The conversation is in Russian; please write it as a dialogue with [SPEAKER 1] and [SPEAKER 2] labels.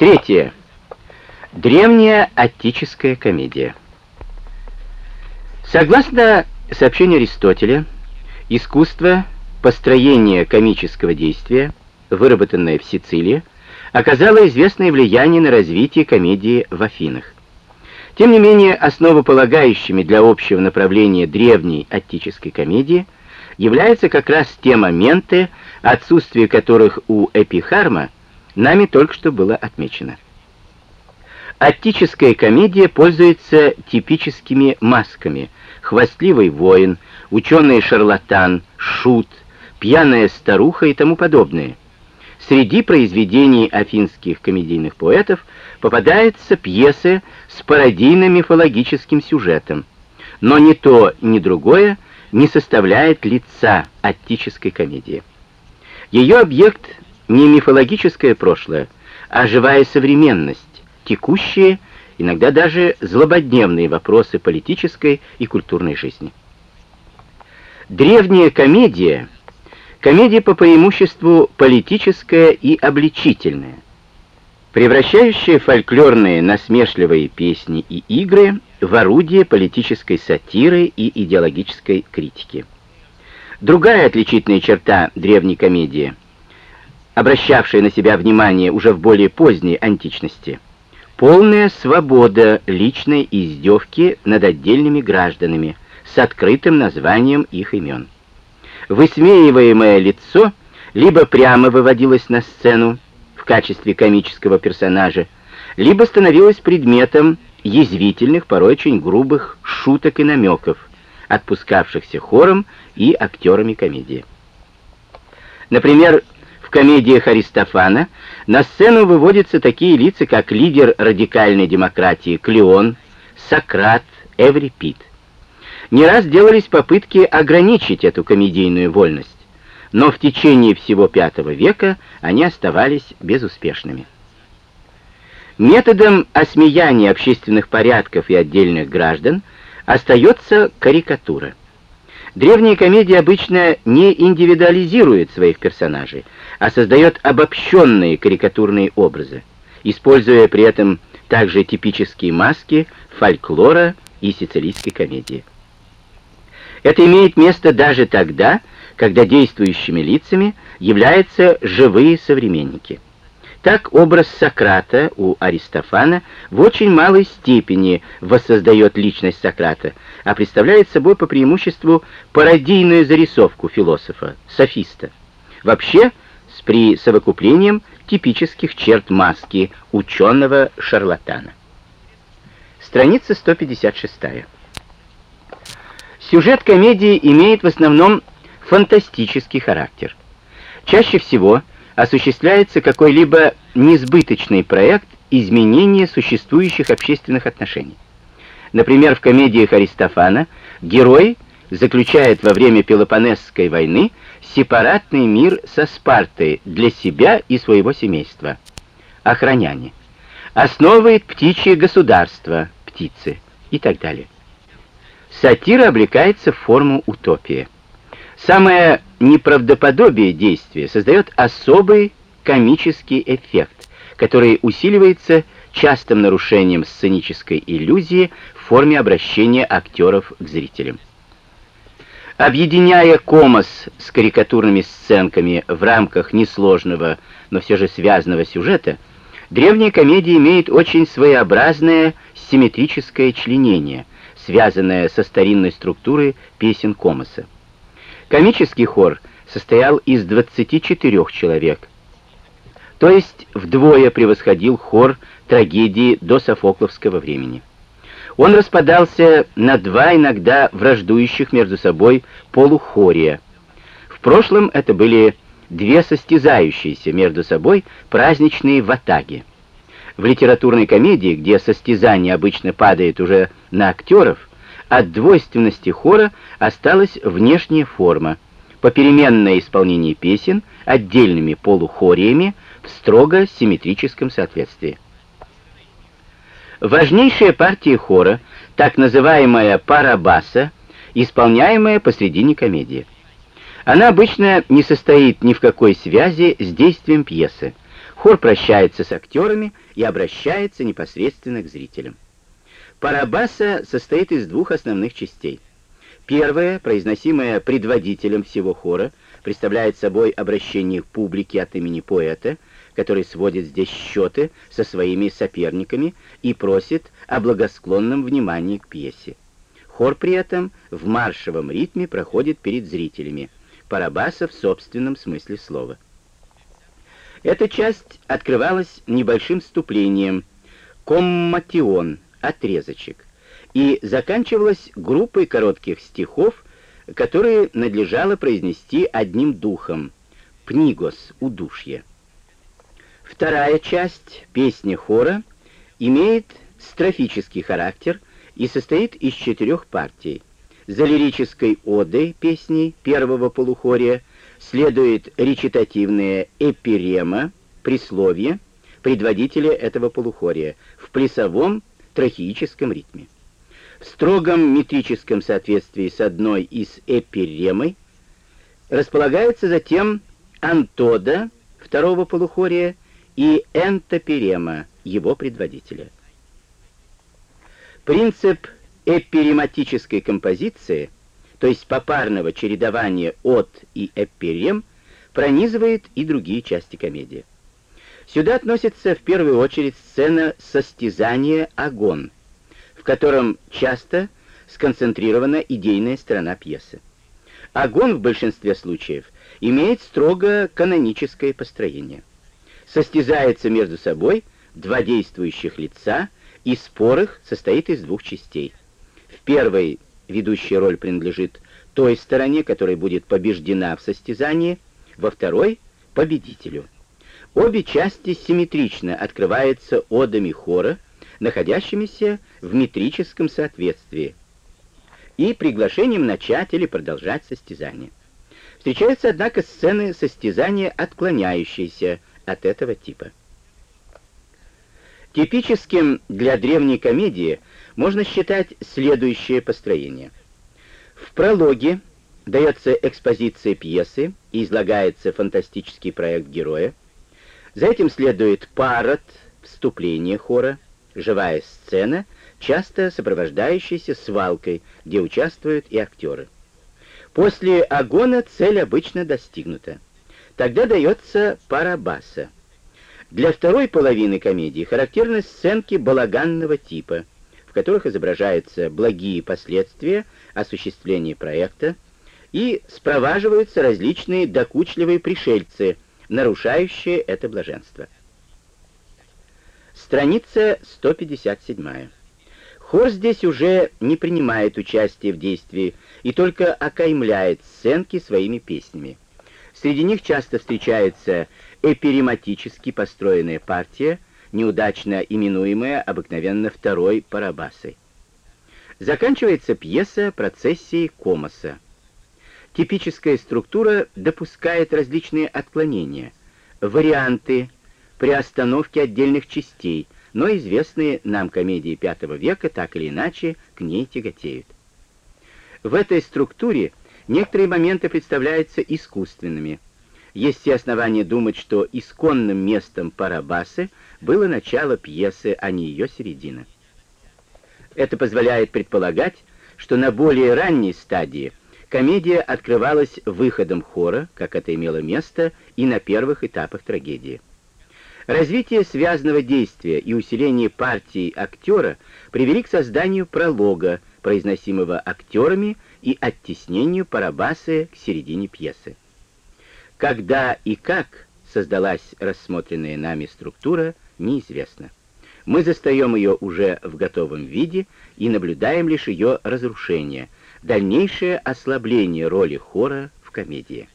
[SPEAKER 1] Третье. Древняя аттическая комедия. Согласно сообщению Аристотеля, искусство построения комического действия, выработанное в Сицилии, оказало известное влияние на развитие комедии в Афинах. Тем не менее, основополагающими для общего направления древней аттической комедии являются как раз те моменты, отсутствие которых у Эпихарма нами только что было отмечено. Аттическая комедия пользуется типическими масками. Хвастливый воин, ученый-шарлатан, шут, пьяная старуха и тому подобное. Среди произведений афинских комедийных поэтов попадаются пьесы с пародийно-мифологическим сюжетом. Но ни то, ни другое не составляет лица аттической комедии. Ее объект не мифологическое прошлое, а живая современность, текущие, иногда даже злободневные вопросы политической и культурной жизни. Древняя комедия — комедия по преимуществу политическая и обличительная, превращающая фольклорные насмешливые песни и игры в орудие политической сатиры и идеологической критики. Другая отличительная черта древней комедии, обращавшая на себя внимание уже в более поздней античности — Полная свобода личной издевки над отдельными гражданами с открытым названием их имен. Высмеиваемое лицо либо прямо выводилось на сцену в качестве комического персонажа, либо становилось предметом язвительных, порой очень грубых шуток и намеков, отпускавшихся хором и актерами комедии. Например, в комедиях Аристофана на сцену выводятся такие лица, как лидер радикальной демократии Клеон, Сократ, Эврипид. Не раз делались попытки ограничить эту комедийную вольность, но в течение всего V века они оставались безуспешными. Методом осмеяния общественных порядков и отдельных граждан остается карикатура. Древняя комедия обычно не индивидуализирует своих персонажей, а создает обобщенные карикатурные образы, используя при этом также типические маски фольклора и сицилийской комедии. Это имеет место даже тогда, когда действующими лицами являются живые современники. Так образ Сократа у Аристофана в очень малой степени воссоздает личность Сократа, а представляет собой по преимуществу пародийную зарисовку философа, софиста. Вообще, с присовокуплением типических черт маски ученого-шарлатана. Страница 156. Сюжет комедии имеет в основном фантастический характер. Чаще всего осуществляется какой-либо несбыточный проект изменения существующих общественных отношений. Например, в комедиях Аристофана герой заключает во время Пелопонесской войны сепаратный мир со Спартой для себя и своего семейства. Охраняне. Основывает птичье государство, птицы и так далее. Сатира облекается в форму утопии. Самое неправдоподобие действия создает особый комический эффект, который усиливается частым нарушением сценической иллюзии в форме обращения актеров к зрителям. Объединяя комос с карикатурными сценками в рамках несложного, но все же связанного сюжета, древняя комедия имеет очень своеобразное симметрическое членение, связанное со старинной структурой песен комоса. Комический хор состоял из 24 человек, то есть вдвое превосходил хор трагедии до Софокловского времени. Он распадался на два иногда враждующих между собой полухория. В прошлом это были две состязающиеся между собой праздничные ватаги. В литературной комедии, где состязание обычно падает уже на актеров, от двойственности хора осталась внешняя форма, попеременное исполнение песен отдельными полухориями в строго симметрическом соответствии. Важнейшая партия хора, так называемая парабаса, исполняемая посредине комедии. Она обычно не состоит ни в какой связи с действием пьесы. Хор прощается с актерами и обращается непосредственно к зрителям. Парабаса состоит из двух основных частей. Первая, произносимая предводителем всего хора, представляет собой обращение к публике от имени поэта, который сводит здесь счеты со своими соперниками и просит о благосклонном внимании к пьесе. Хор при этом в маршевом ритме проходит перед зрителями, Парабаса в собственном смысле слова. Эта часть открывалась небольшим вступлением «комматион» — отрезочек, и заканчивалась группой коротких стихов, которые надлежало произнести одним духом — «пнигос» — удушье. Вторая часть песни хора имеет строфический характер и состоит из четырех партий. За лирической одой песней первого полухория следует речитативная эпирема, присловие, предводителя этого полухория, в плясовом трахеическом ритме. В строгом метрическом соответствии с одной из эпиремой располагается затем антода второго полухория и энтоперема его предводителя. Принцип эпирематической композиции – то есть попарного чередования от и эпирем, пронизывает и другие части комедии. Сюда относится в первую очередь сцена состязания «Огон», в котором часто сконцентрирована идейная сторона пьесы. «Огон» в большинстве случаев имеет строго каноническое построение. Состязается между собой два действующих лица, и спор их состоит из двух частей. В первой ведущая роль принадлежит той стороне, которая будет побеждена в состязании, во второй — победителю. Обе части симметрично открываются одами хора, находящимися в метрическом соответствии, и приглашением начать или продолжать состязание. Встречаются, однако, сцены состязания, отклоняющиеся от этого типа. Типическим для древней комедии можно считать следующее построение. В прологе дается экспозиция пьесы и излагается фантастический проект героя. За этим следует парад, вступление хора, живая сцена, часто сопровождающаяся свалкой, где участвуют и актеры. После агона цель обычно достигнута. Тогда дается парабаса. Для второй половины комедии характерны сценки балаганного типа – в которых изображаются благие последствия осуществления проекта и спроваживаются различные докучливые пришельцы, нарушающие это блаженство. Страница 157. Хор здесь уже не принимает участия в действии и только окаймляет сценки своими песнями. Среди них часто встречается эпирематически построенная партия – неудачно именуемая обыкновенно второй парабасой. Заканчивается пьеса процессией Комоса. Типическая структура допускает различные отклонения, варианты при остановке отдельных частей, но известные нам комедии V века так или иначе к ней тяготеют. В этой структуре некоторые моменты представляются искусственными. Есть все основания думать, что исконным местом Парабасы было начало пьесы, а не ее середина. Это позволяет предполагать, что на более ранней стадии комедия открывалась выходом хора, как это имело место и на первых этапах трагедии. Развитие связанного действия и усиление партии актера привели к созданию пролога, произносимого актерами, и оттеснению Парабасы к середине пьесы. Когда и как создалась рассмотренная нами структура, неизвестно. Мы застаем ее уже в готовом виде и наблюдаем лишь ее разрушение, дальнейшее ослабление роли хора в комедии.